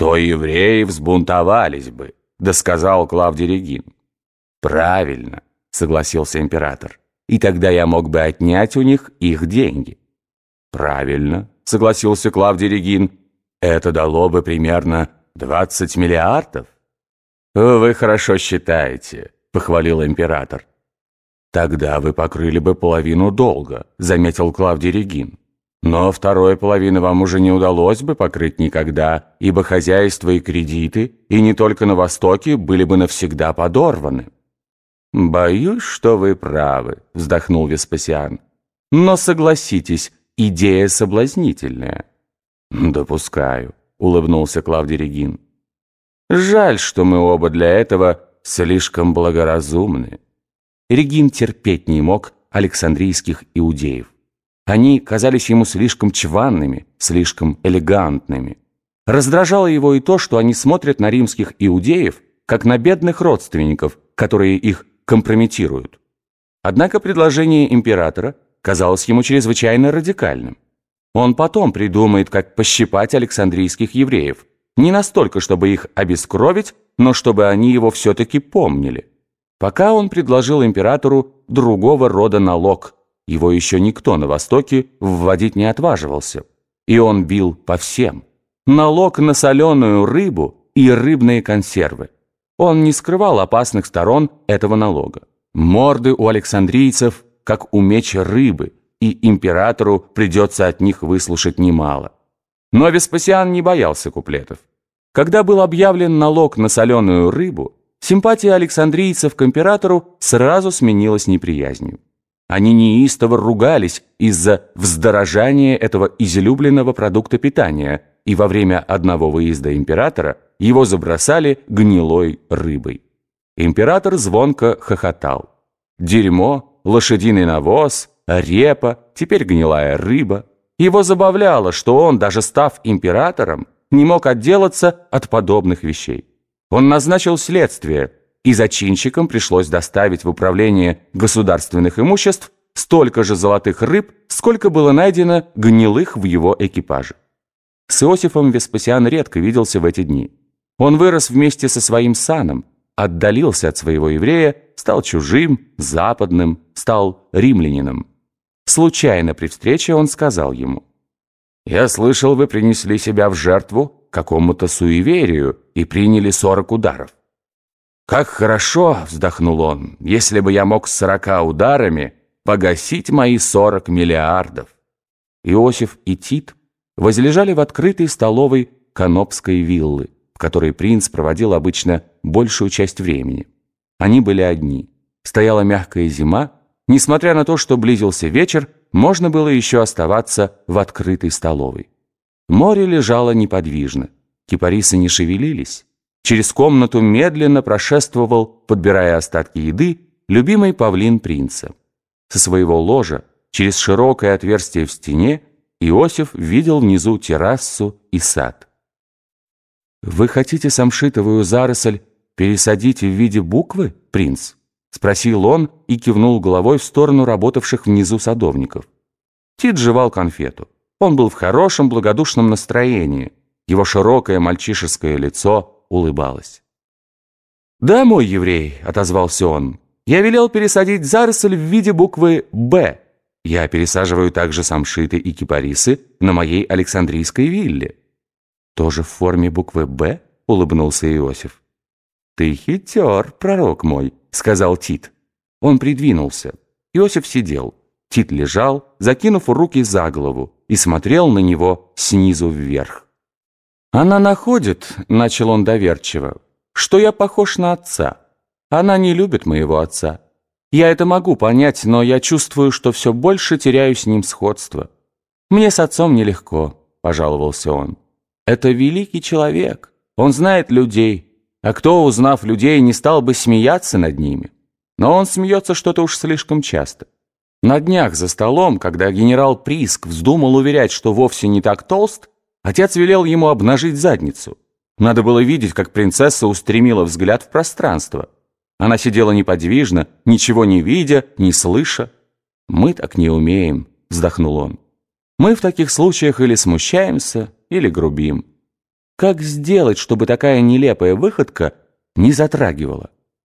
то евреи взбунтовались бы, досказал Клавдий Регин. Правильно, согласился император. И тогда я мог бы отнять у них их деньги. Правильно, согласился Клавдий Регин. Это дало бы примерно 20 миллиардов. Вы хорошо считаете, похвалил император. Тогда вы покрыли бы половину долга, заметил Клавдий Регин. Но второй половины вам уже не удалось бы покрыть никогда, ибо хозяйство и кредиты, и не только на Востоке, были бы навсегда подорваны. «Боюсь, что вы правы», — вздохнул Веспасиан. «Но согласитесь, идея соблазнительная». «Допускаю», — улыбнулся Клавдий Регин. «Жаль, что мы оба для этого слишком благоразумны». Регин терпеть не мог александрийских иудеев. Они казались ему слишком чванными, слишком элегантными. Раздражало его и то, что они смотрят на римских иудеев, как на бедных родственников, которые их компрометируют. Однако предложение императора казалось ему чрезвычайно радикальным. Он потом придумает, как пощипать александрийских евреев, не настолько, чтобы их обескровить, но чтобы они его все-таки помнили. Пока он предложил императору другого рода налог – его еще никто на Востоке вводить не отваживался. И он бил по всем. Налог на соленую рыбу и рыбные консервы. Он не скрывал опасных сторон этого налога. Морды у александрийцев, как у меча рыбы, и императору придется от них выслушать немало. Но Веспасиан не боялся куплетов. Когда был объявлен налог на соленую рыбу, симпатия александрийцев к императору сразу сменилась неприязнью. Они неистово ругались из-за вздорожания этого излюбленного продукта питания, и во время одного выезда императора его забросали гнилой рыбой. Император звонко хохотал. Дерьмо, лошадиный навоз, репа, теперь гнилая рыба. Его забавляло, что он, даже став императором, не мог отделаться от подобных вещей. Он назначил следствие – и зачинщикам пришлось доставить в управление государственных имуществ столько же золотых рыб, сколько было найдено гнилых в его экипаже. С Иосифом Веспасиан редко виделся в эти дни. Он вырос вместе со своим саном, отдалился от своего еврея, стал чужим, западным, стал римлянином. Случайно при встрече он сказал ему, «Я слышал, вы принесли себя в жертву какому-то суеверию и приняли сорок ударов. «Как хорошо!» — вздохнул он. «Если бы я мог с сорока ударами погасить мои сорок миллиардов!» Иосиф и Тит возлежали в открытой столовой Канопской виллы, в которой принц проводил обычно большую часть времени. Они были одни. Стояла мягкая зима. Несмотря на то, что близился вечер, можно было еще оставаться в открытой столовой. Море лежало неподвижно. Кипарисы не шевелились. Через комнату медленно прошествовал, подбирая остатки еды, любимый павлин принца. Со своего ложа, через широкое отверстие в стене, Иосиф видел внизу террасу и сад. «Вы хотите самшитовую заросль пересадить в виде буквы, принц?» — спросил он и кивнул головой в сторону работавших внизу садовников. Тит жевал конфету. Он был в хорошем благодушном настроении. Его широкое мальчишеское лицо — улыбалась. «Да, мой еврей», — отозвался он, — «я велел пересадить заросль в виде буквы «Б». Я пересаживаю также самшиты и кипарисы на моей Александрийской вилле». «Тоже в форме буквы «Б»?» — улыбнулся Иосиф. «Ты хитер, пророк мой», — сказал Тит. Он придвинулся. Иосиф сидел. Тит лежал, закинув руки за голову, и смотрел на него снизу вверх. «Она находит», — начал он доверчиво, — «что я похож на отца. Она не любит моего отца. Я это могу понять, но я чувствую, что все больше теряю с ним сходство. Мне с отцом нелегко», — пожаловался он. «Это великий человек. Он знает людей. А кто, узнав людей, не стал бы смеяться над ними? Но он смеется что-то уж слишком часто». На днях за столом, когда генерал Приск вздумал уверять, что вовсе не так толст, Отец велел ему обнажить задницу. Надо было видеть, как принцесса устремила взгляд в пространство. Она сидела неподвижно, ничего не видя, не слыша. «Мы так не умеем», — вздохнул он. «Мы в таких случаях или смущаемся, или грубим». Как сделать, чтобы такая нелепая выходка не затрагивала?